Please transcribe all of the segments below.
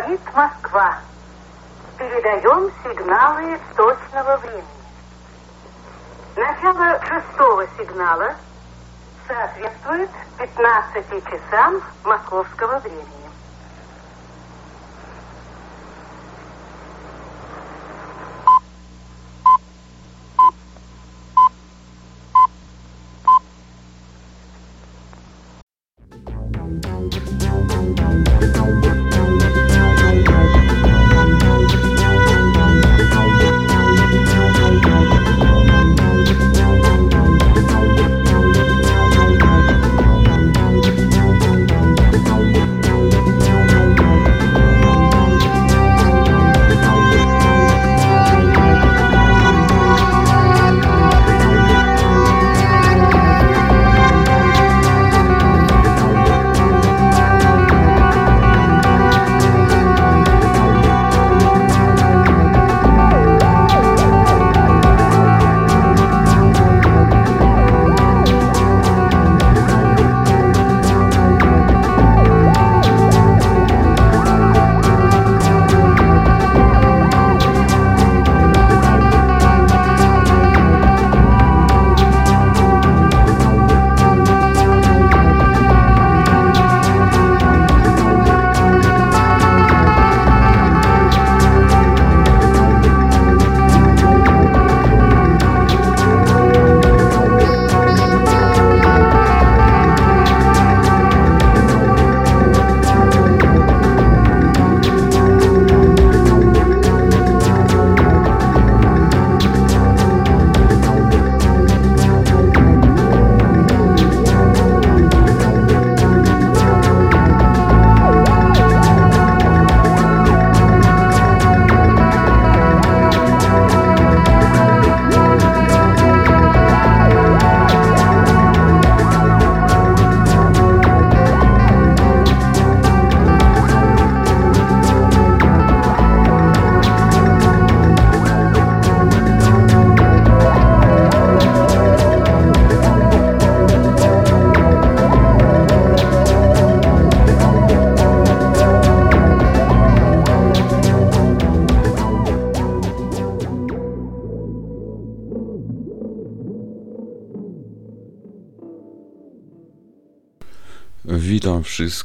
Говорит Москва. Передаем сигналы точного времени. Начало шестого сигнала соответствует 15 часам московского времени.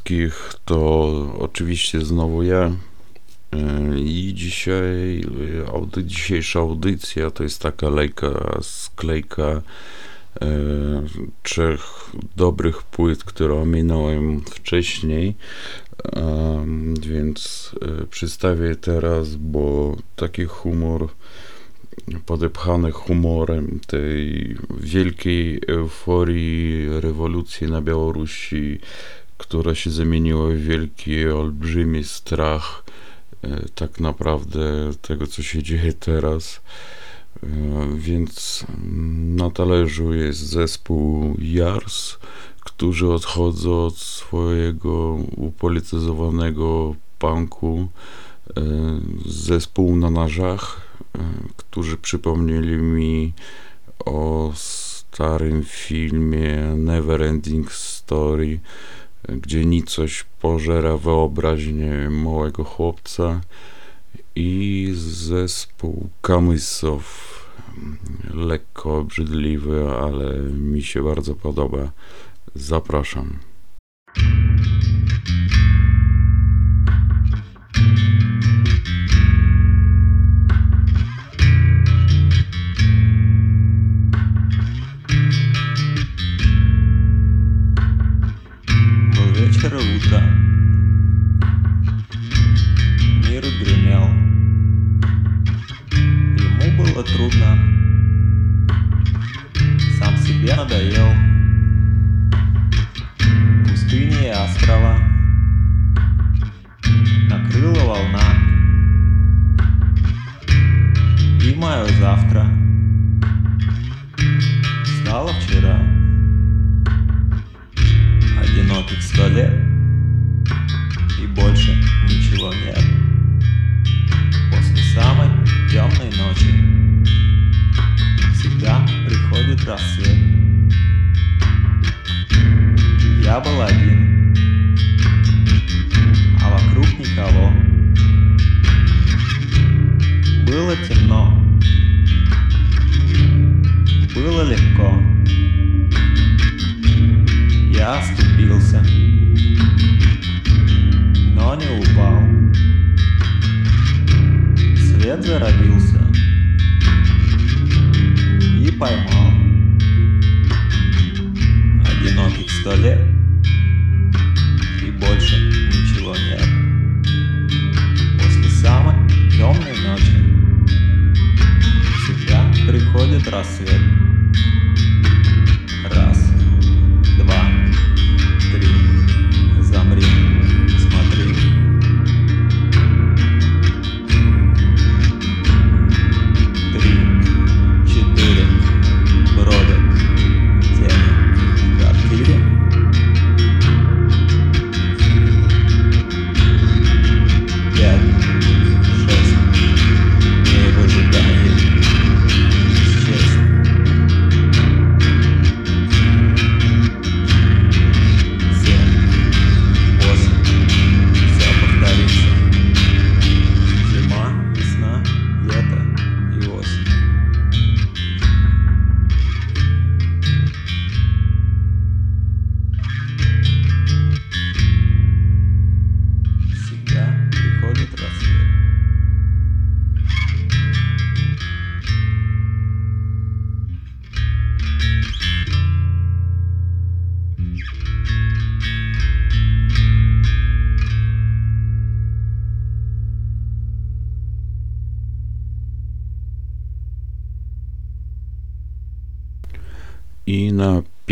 Wszystkich, to oczywiście znowu ja. E, i dzisiaj audy, dzisiejsza audycja to jest taka lejka, sklejka e, trzech dobrych płyt, które ominąłem wcześniej, e, więc e, przedstawię teraz, bo taki humor podepchany humorem tej wielkiej euforii rewolucji na Białorusi, która się zamieniła w wielki, olbrzymi strach e, tak naprawdę tego, co się dzieje teraz. E, więc na talerzu jest zespół Jars, którzy odchodzą od swojego upolityzowanego punku, e, zespół na narzach, którzy przypomnieli mi o starym filmie Neverending Story, gdzie nicość pożera wyobraźnię małego chłopca i zespół Kamysow lekko obrzydliwy, ale mi się bardzo podoba. Zapraszam.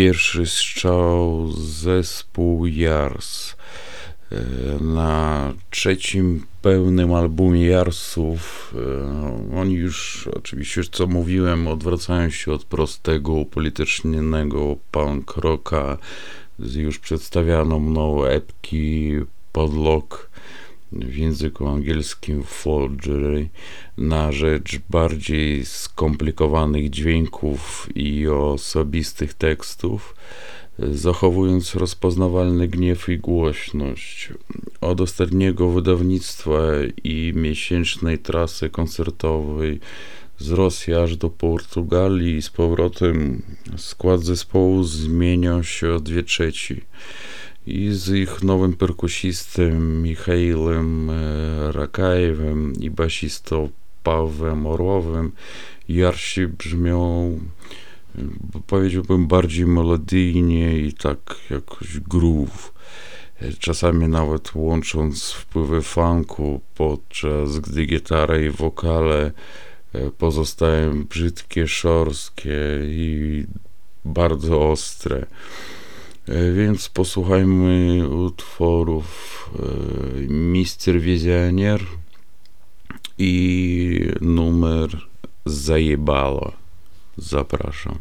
Pierwszy strzał zespół Jars. E, Na trzecim pełnym albumie Jarsów e, oni już, oczywiście, co mówiłem, odwracają się od prostego, upolitycznionego punk rocka z już przedstawianą mną epki Podlock w języku angielskim Folgery na rzecz bardziej skomplikowanych dźwięków i osobistych tekstów, zachowując rozpoznawalny gniew i głośność. Od ostatniego wydawnictwa i miesięcznej trasy koncertowej z Rosji aż do Portugalii i z powrotem skład zespołu zmieniał się o dwie trzeci i z ich nowym perkusistem Michailem e, Rakajewem i basistą Pawłem Orłowym Jarsi brzmią e, powiedziałbym bardziej melodyjnie i tak jakoś groove E, czasami nawet łącząc wpływy funku podczas gdy gitara i wokale pozostają brzydkie, szorstkie i bardzo ostre. E, Więc posłuchajmy utworów e, Mister Wizjoner i numer Zajebalo. Zapraszam.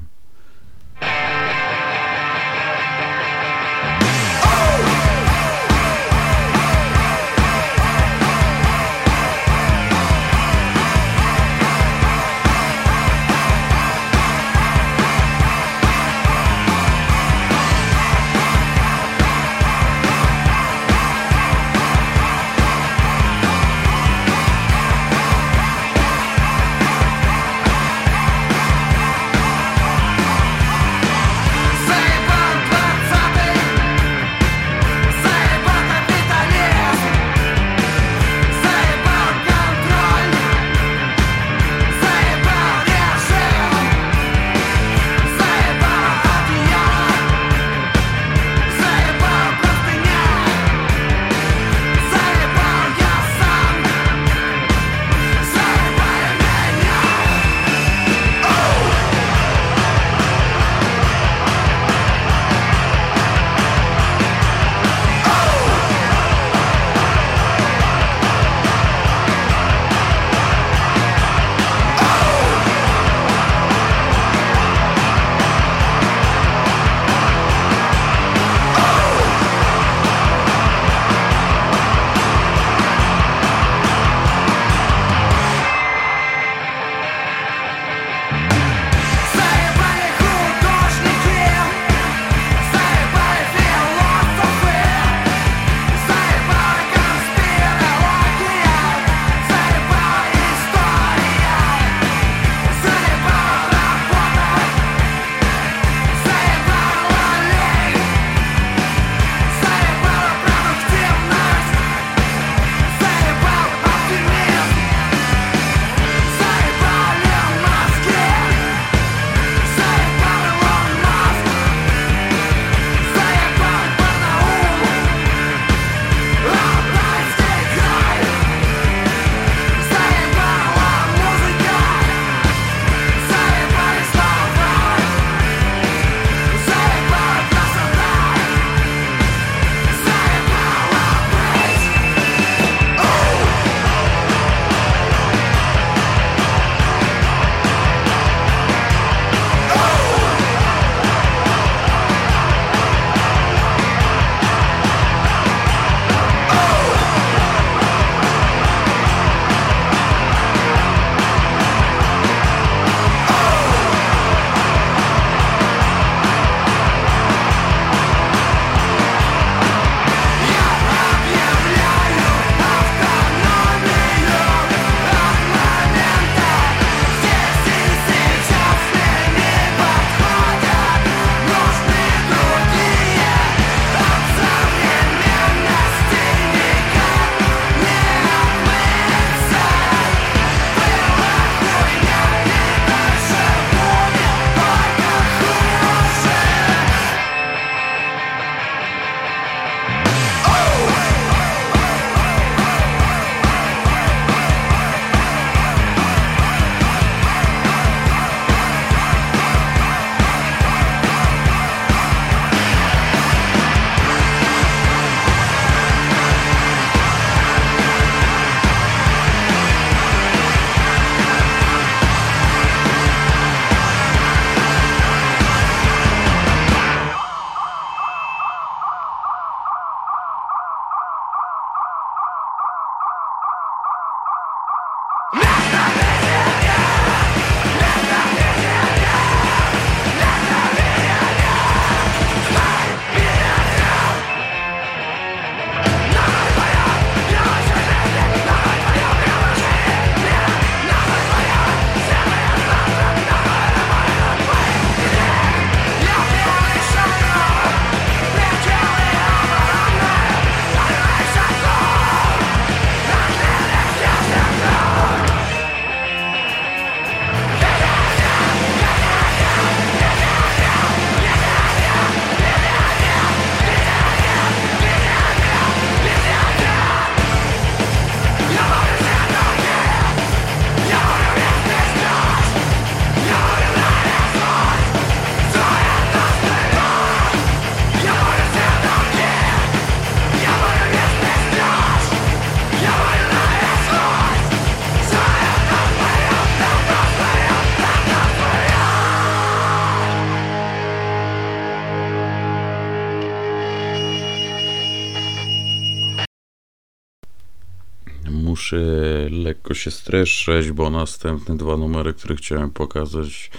Lekko się streszczać, bo następne dwa numery, które chciałem pokazać,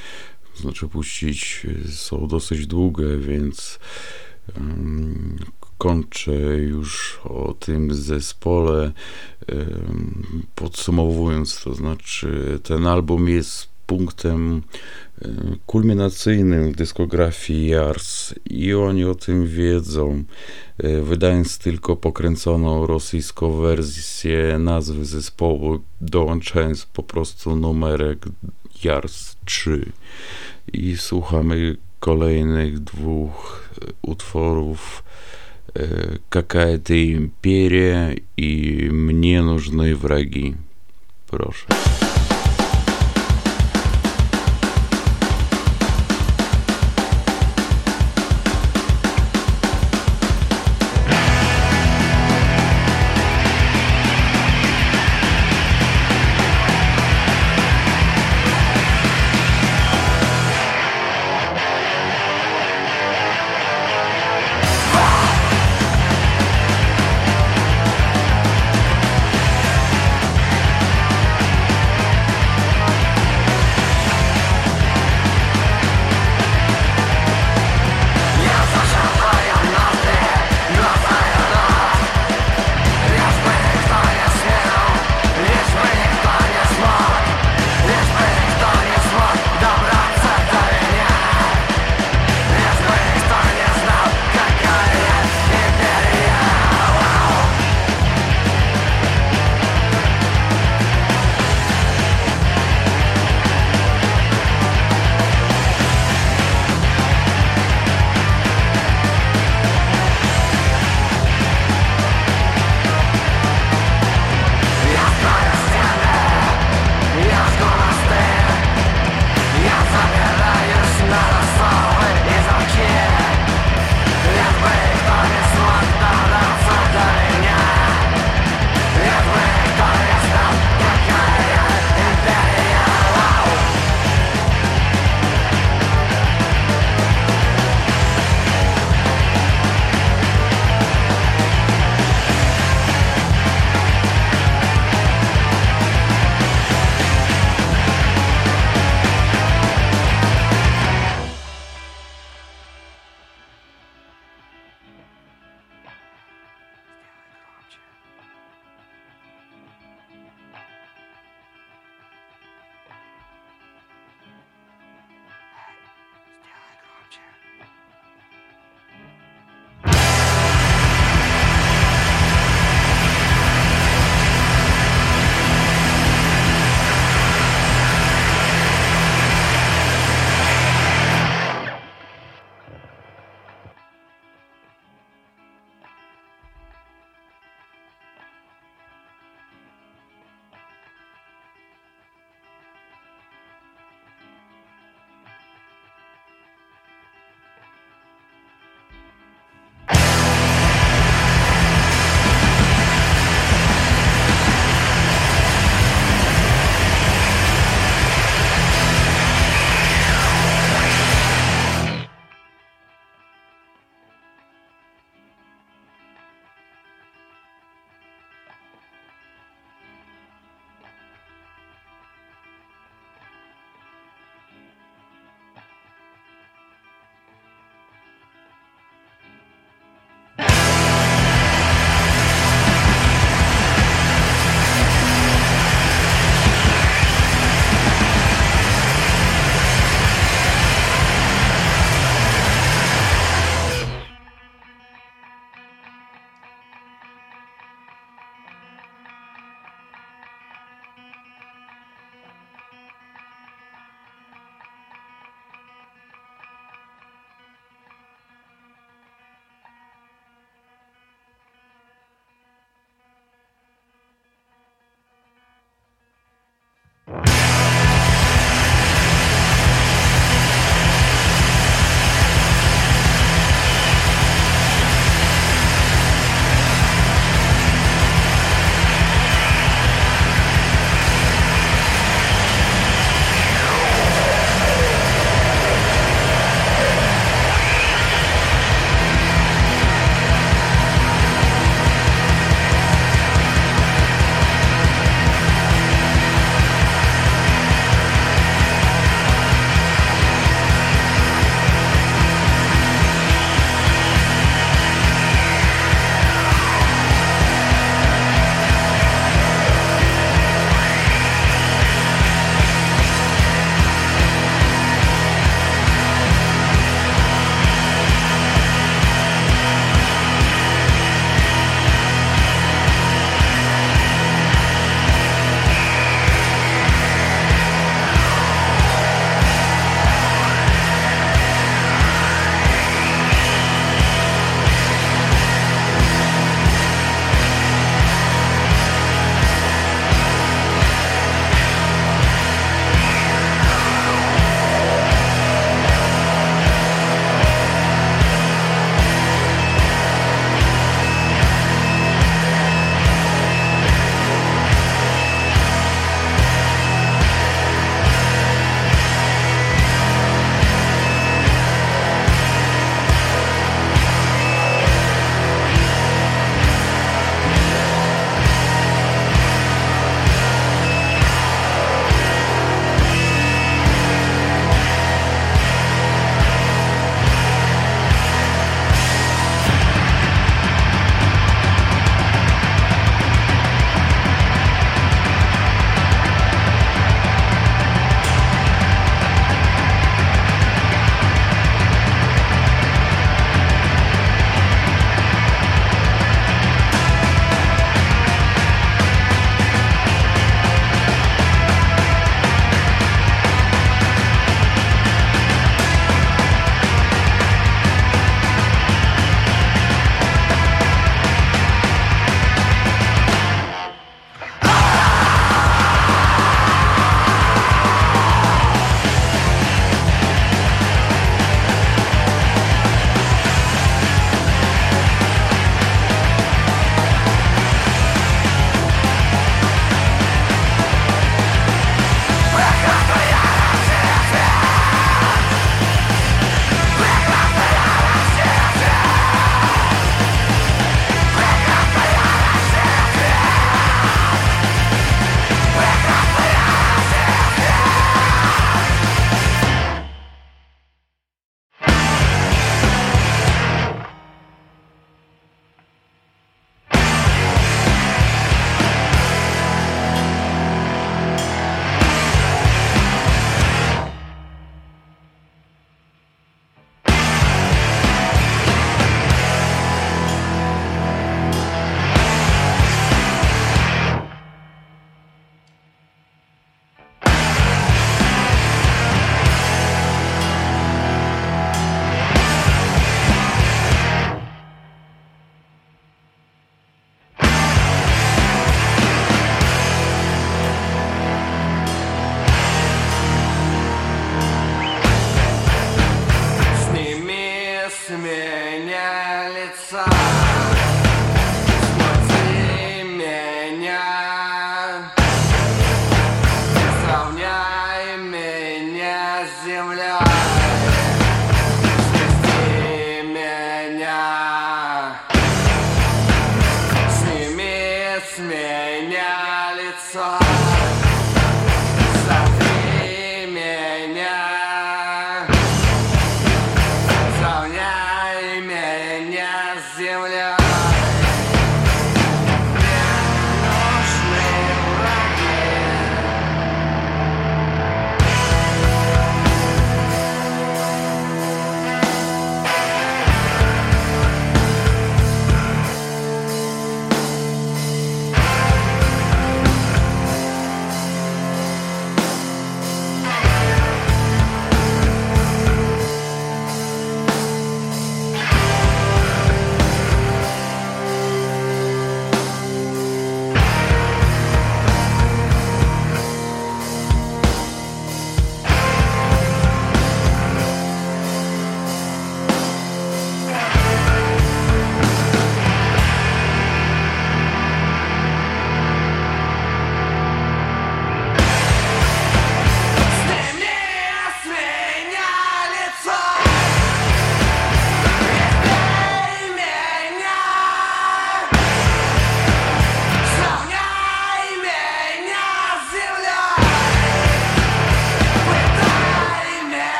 to znaczy puścić, są dosyć długie, więc um, kończę już o tym zespole. Um, podsumowując, to znaczy ten album jest punktem kulminacyjnym w dyskografii Jars i oni o tym wiedzą, wydając tylko pokręconą rosyjską wersję nazwy zespołu, dołączając po prostu numerek Jars 3 i słuchamy kolejnych dwóch utworów Какая-то империя и мне нужны враги. Прошу.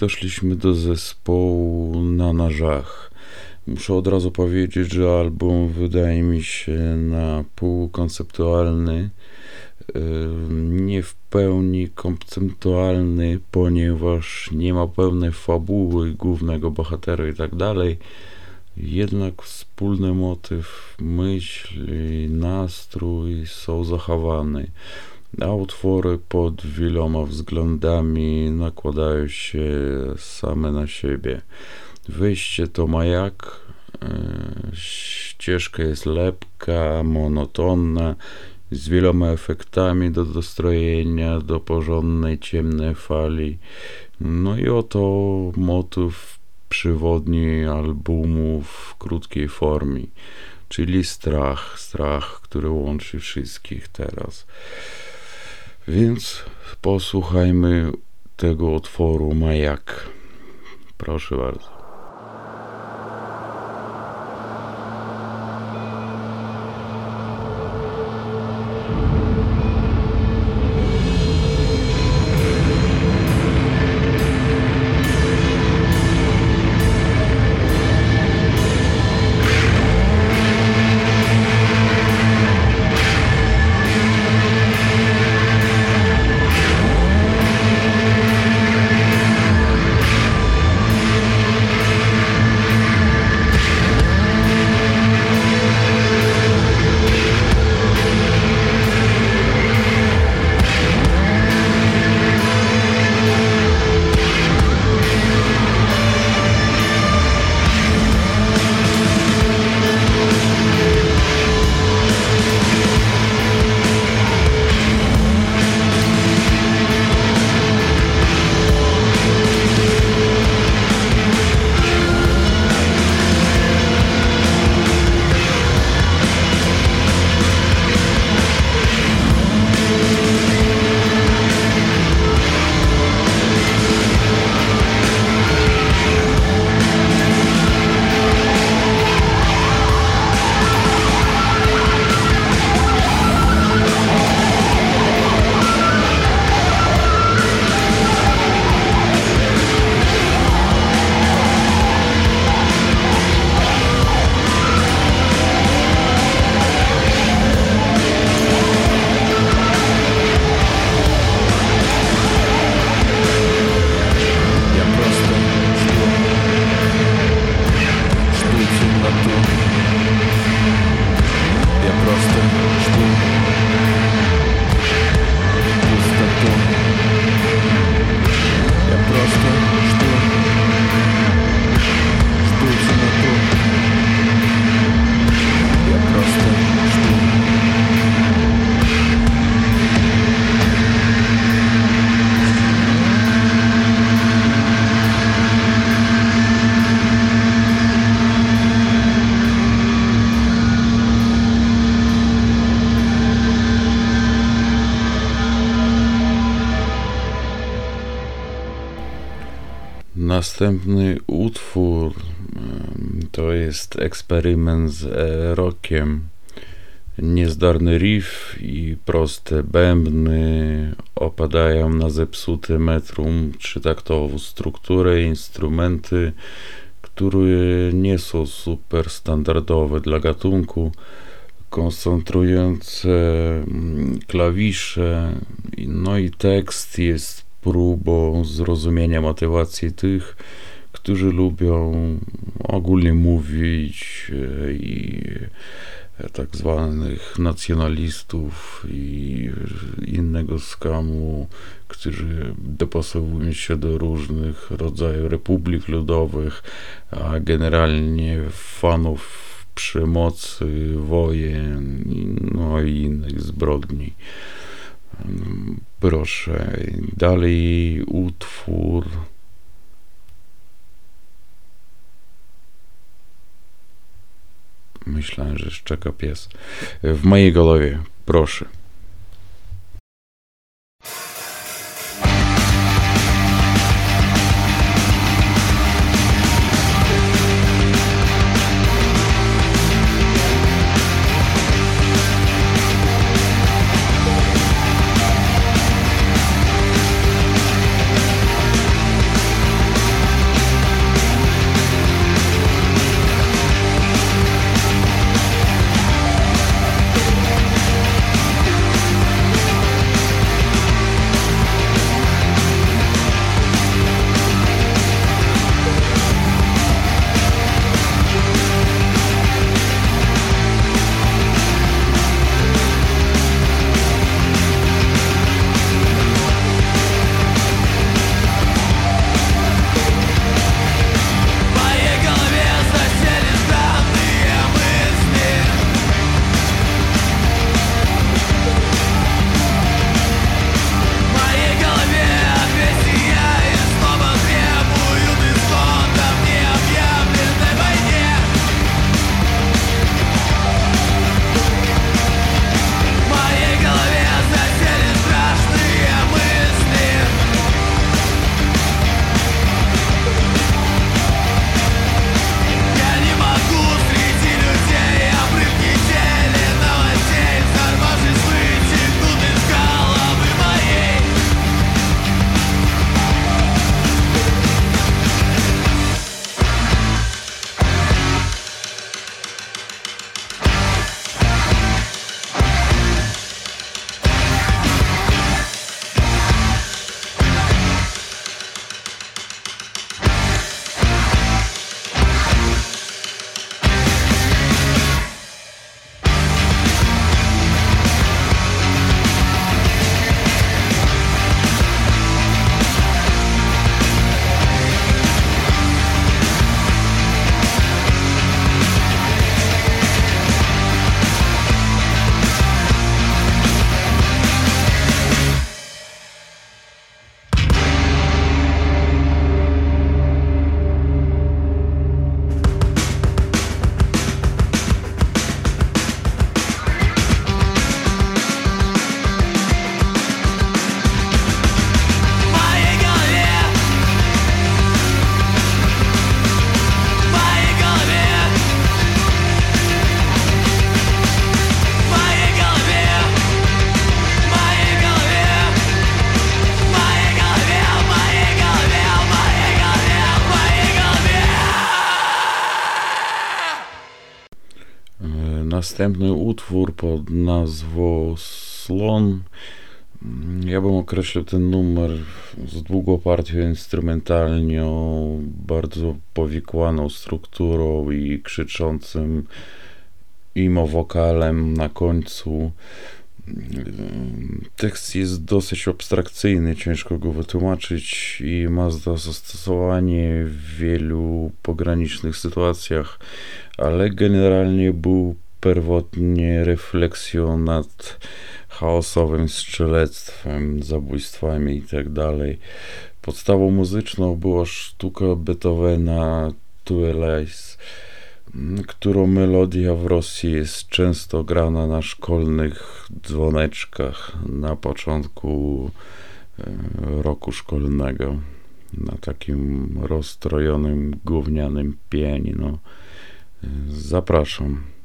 Doszliśmy do zespołu na nażach. Muszę od razu powiedzieć, że album wydaje mi się na pół konceptualny, e, nie w pełni konceptualny, ponieważ nie ma pełnej fabuły głównego bohatera i tak dalej. Jednak wspólny motyw, myśl nastrój są zachowane, a utwory pod wieloma względami nakładają się same na siebie. Wyjście to majak, e, ścieżka jest lepka, monotonna, z wieloma efektami do dostrojenia do porządnej ciemnej fali. No i oto motyw przewodni albumu w krótkiej formie, czyli strach, strach, który łączy wszystkich teraz. Więc posłuchajmy tego utworu Majak. Proszę bardzo. Następny utwór to jest eksperyment z e, rockiem. Niezdarny riff i proste bębny opadają na zepsuty metrum trzytaktową strukturę, instrumenty, które nie są super standardowe dla gatunku, koncentrujące mm, klawisze, no i tekst jest próbą zrozumienia motywacji tych, którzy lubią ogólnie mówić e, i tak zwanych nacjonalistów i innego skamu, którzy dopasowują się do różnych rodzajów republik ludowych, a generalnie fanów przemocy, wojen, no i innych zbrodni. Proszę, dalej utwór. Myślałem, że szczeka pies. W mojej głowie, proszę. Następny utwór pod nazwą Slon. Ja bym określił ten numer z długą partią instrumentalną, bardzo powikłaną strukturą i krzyczącym imo wokalem na końcu. Tekst jest dosyć abstrakcyjny, ciężko go wytłumaczyć i ma zastosowanie w wielu pogranicznych sytuacjach, ale generalnie był pierwotnie refleksją nad chaosowym strzelectwem, zabójstwami itd. Tak Podstawą muzyczną była sztuka Beethovena Tuelais, którą melodia w Rosji jest często grana na szkolnych dzwoneczkach na początku e, roku szkolnego na takim rozstrojonym gównianym pianino. Zapraszam.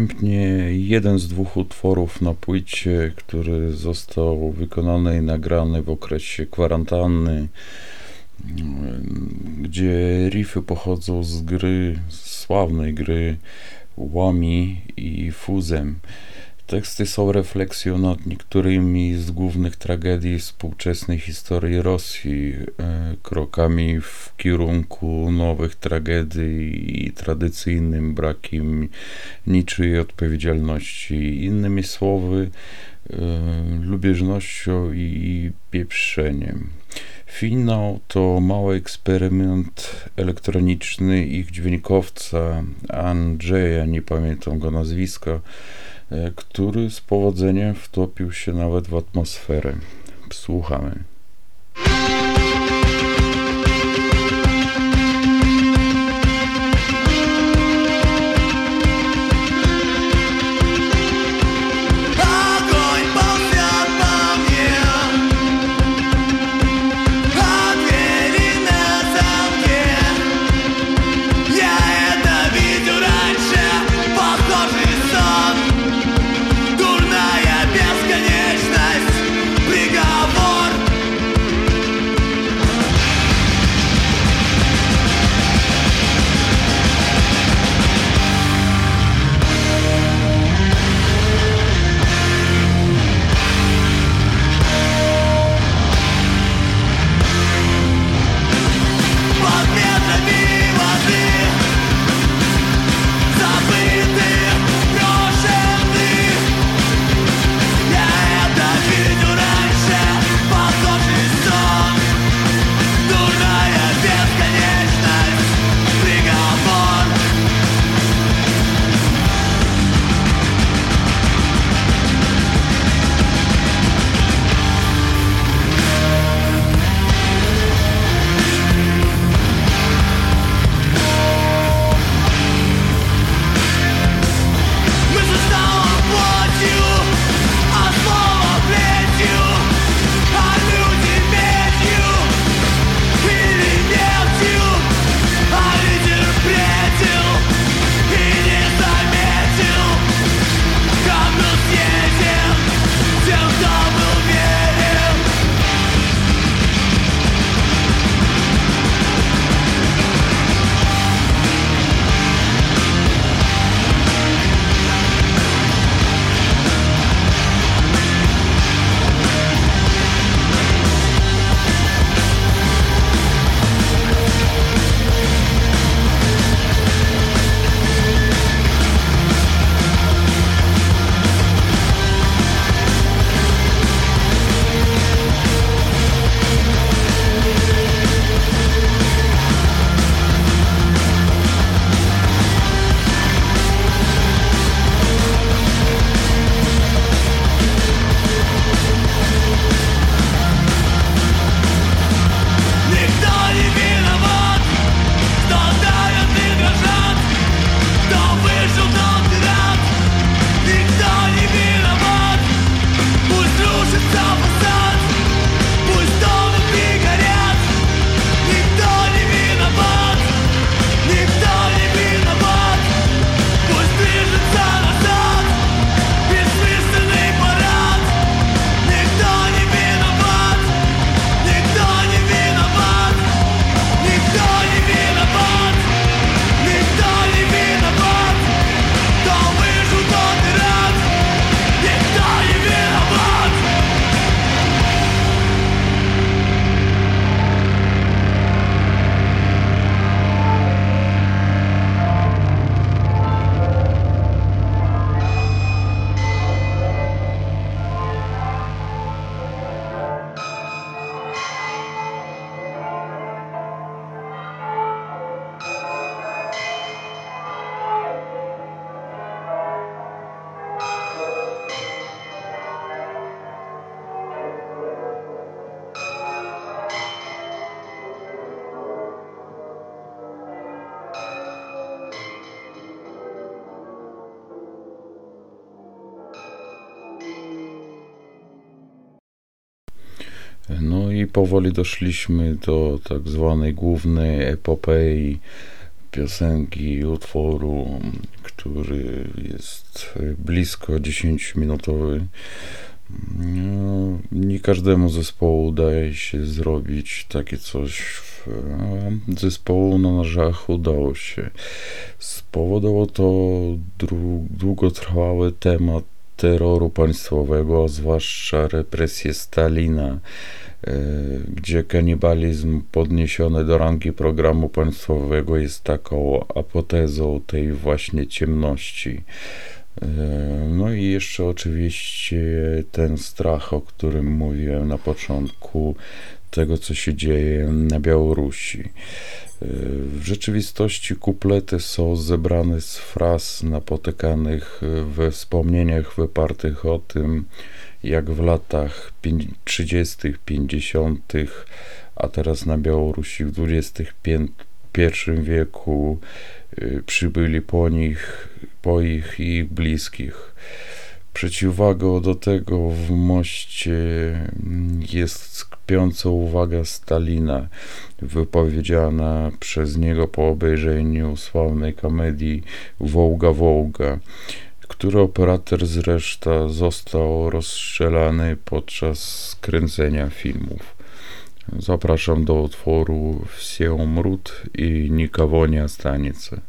Następnie jeden z dwóch utworów na płycie, który został wykonany i nagrany w okresie kwarantanny, gdzie riffy pochodzą z gry, sławnej gry Łami i Fuzem. Teksty są refleksją nad niektórymi z głównych tragedii współczesnej historii Rosji, e, krokami w kierunku nowych tragedii i tradycyjnym brakiem niczyjej odpowiedzialności. Innymi słowy, e, lubieżnością i pieprzeniem. Finał to mały eksperyment elektroniczny ich dźwiękowca Andrzeja, nie pamiętam go nazwiska, który z powodzeniem wtopił się nawet w atmosferę. Słuchamy. No i powoli doszliśmy do tak zwanej głównej epopei piosenki, utworu, który jest blisko 10-minutowy. No, nie każdemu zespołu udaje się zrobić takie coś. Zespołu na nożach udało się. Spowodowało to długotrwały temat terroru państwowego, zwłaszcza represje Stalina, e, gdzie kanibalizm podniesiony do rangi programu państwowego jest taką apotezą tej właśnie ciemności. E, no i jeszcze oczywiście ten strach, o którym mówiłem na początku, tego co się dzieje na Białorusi. E, w rzeczywistości kuplety są zebrane z fraz napotykanych we wspomnieniach wypartych o tym, jak w latach 30., 50., a teraz na Białorusi w XXI wieku y, przybyli po nich, po ich i ich bliskich. Przeciwwagą do tego w moście mm, jest skpiąca uwaga Stalina, wypowiedziana przez niego po obejrzeniu sławnej komedii Wołga Wołga, który operator zresztą został rozstrzelany podczas kręcenia filmów. Zapraszam do utworu Все mród i nikogo nie останется.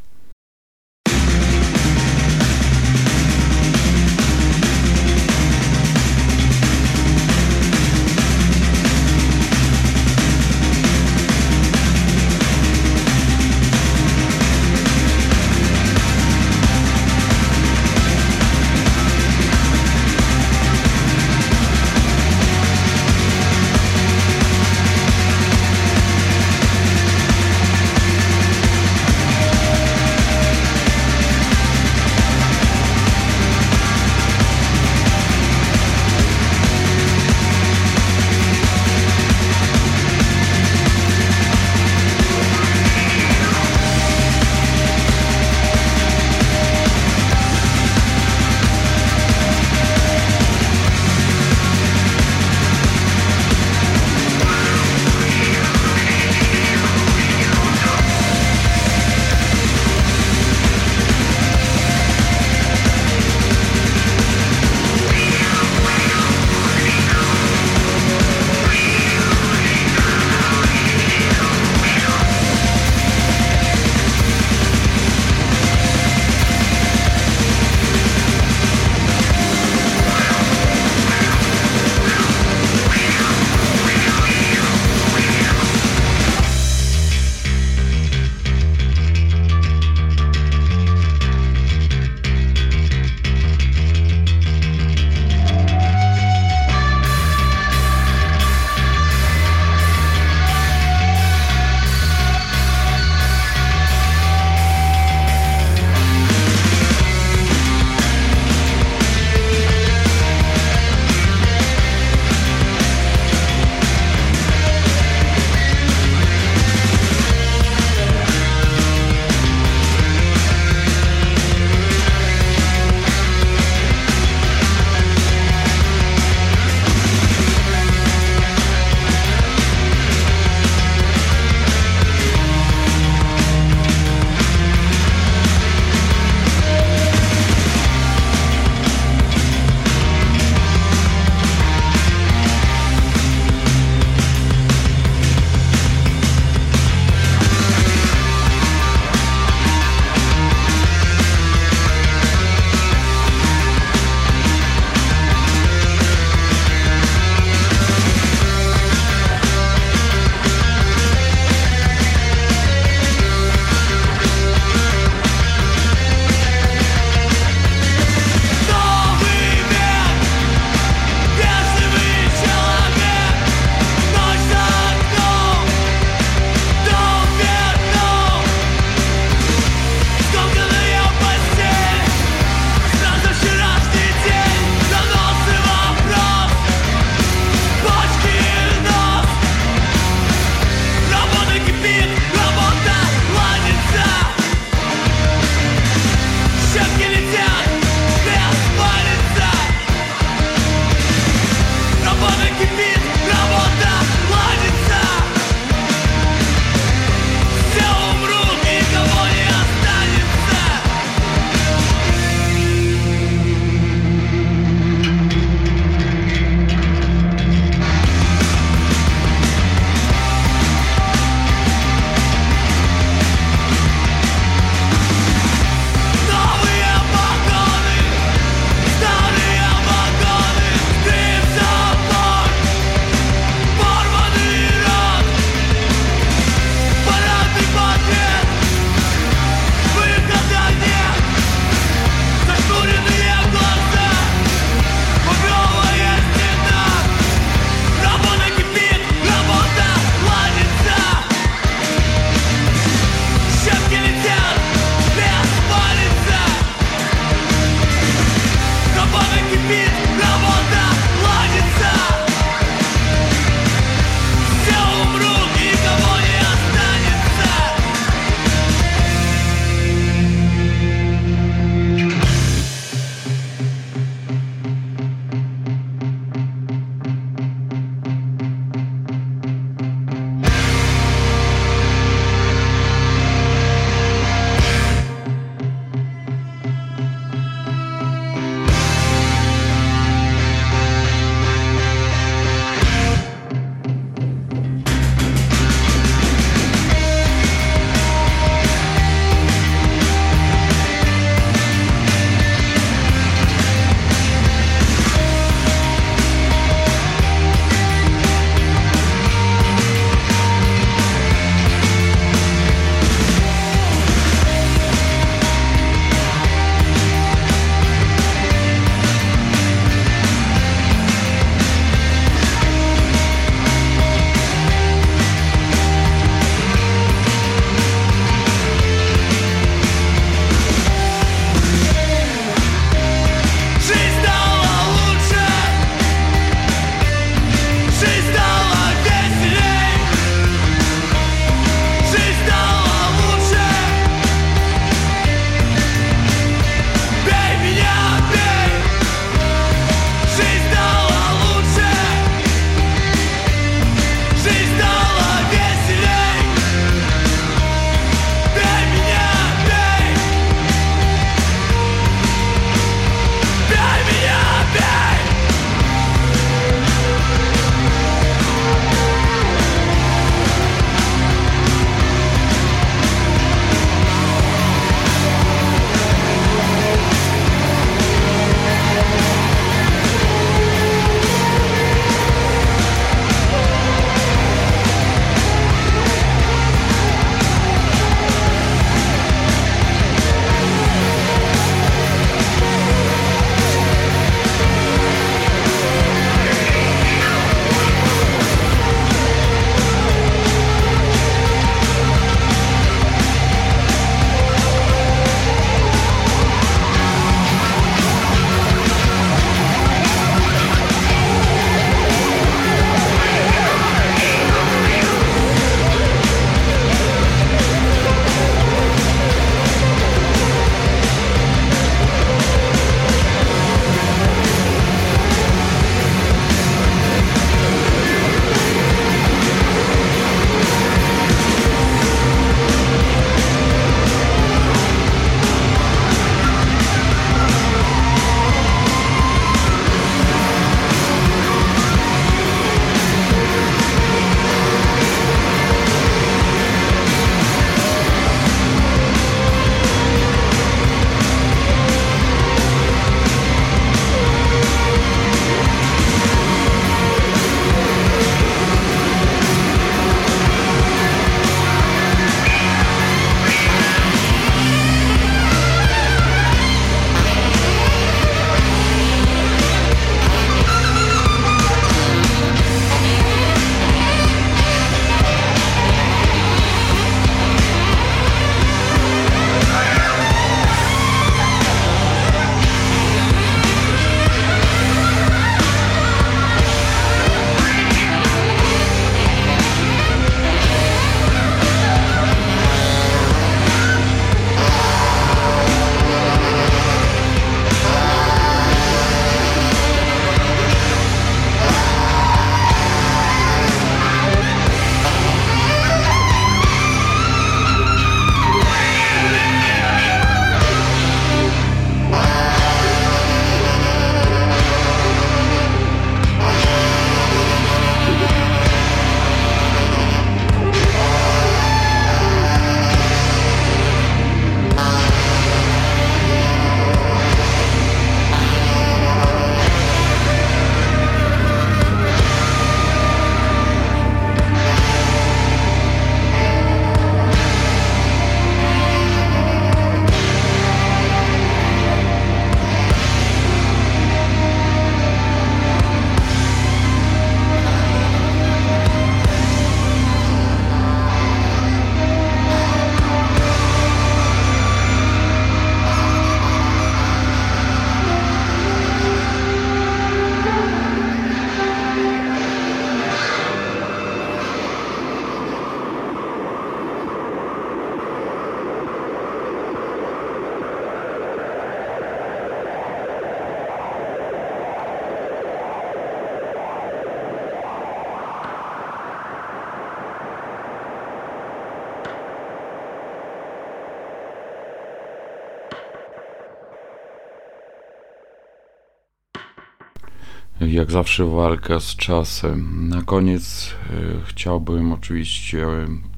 Jak zawsze walka z czasem. Na koniec e, chciałbym oczywiście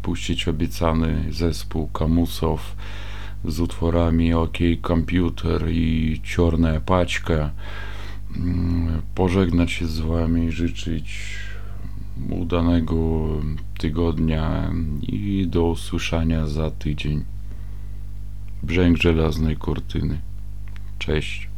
puścić obiecany zespół Kamusow z utworami OK Computer i Czarna Paćka. Mm, Pożegnać się z Wami życzyć udanego tygodnia i do usłyszenia za tydzień. Brzęk żelaznej kurtyny. Cześć.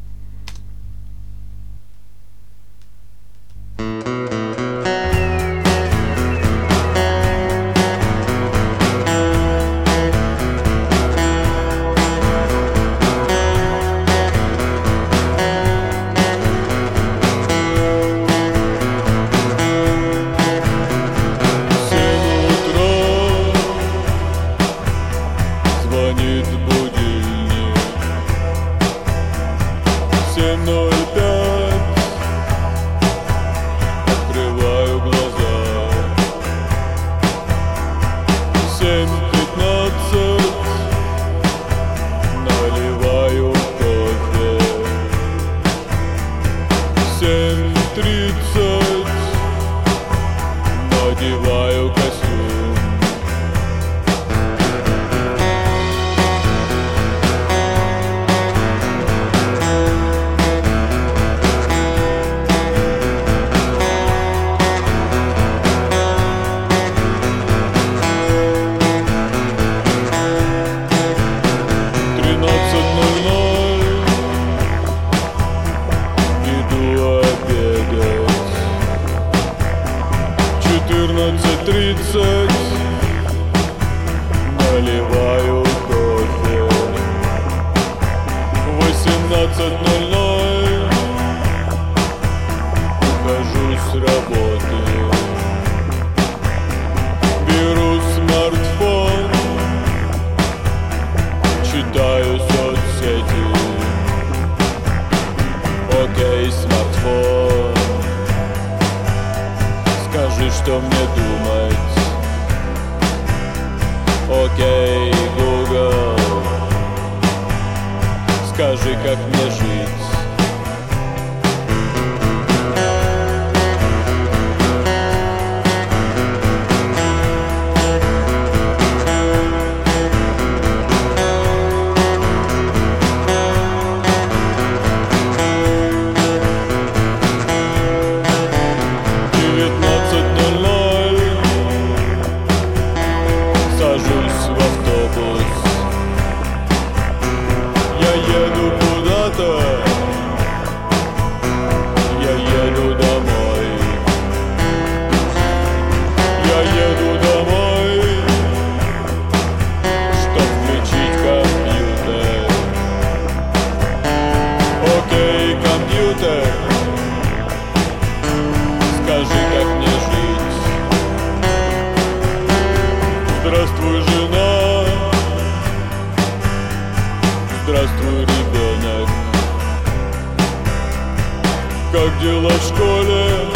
Как дела в школе?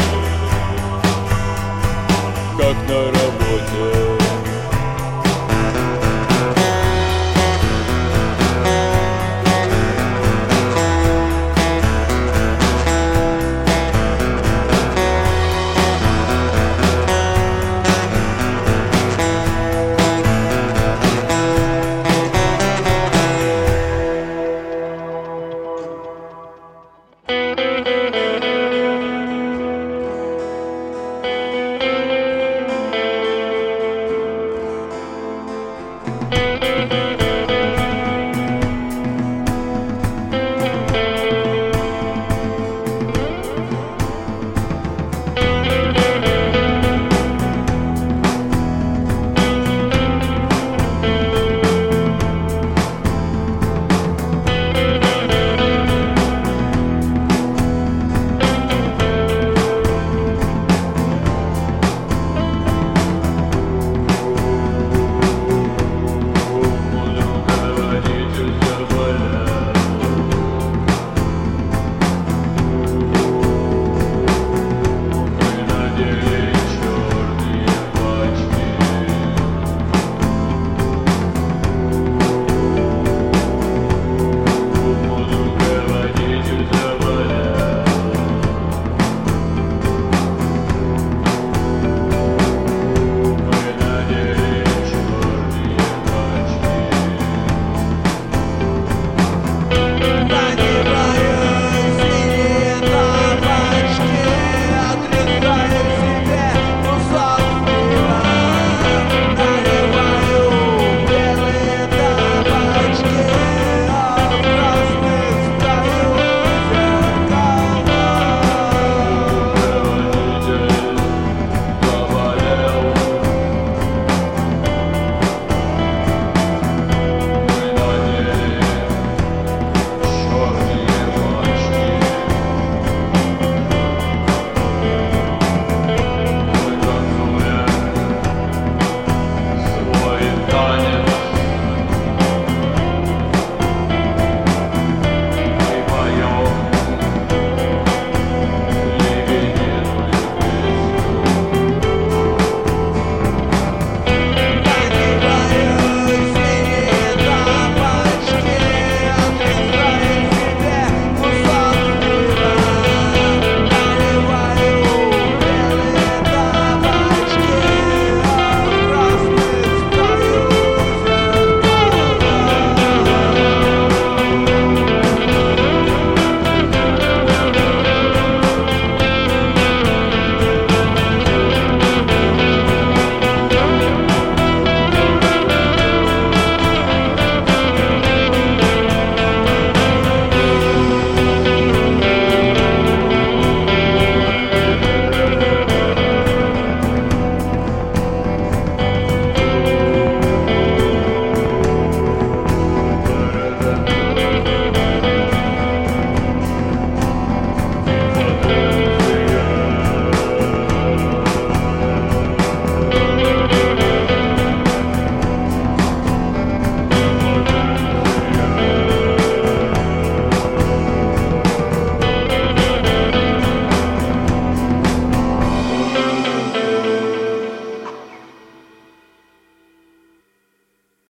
Как на работе?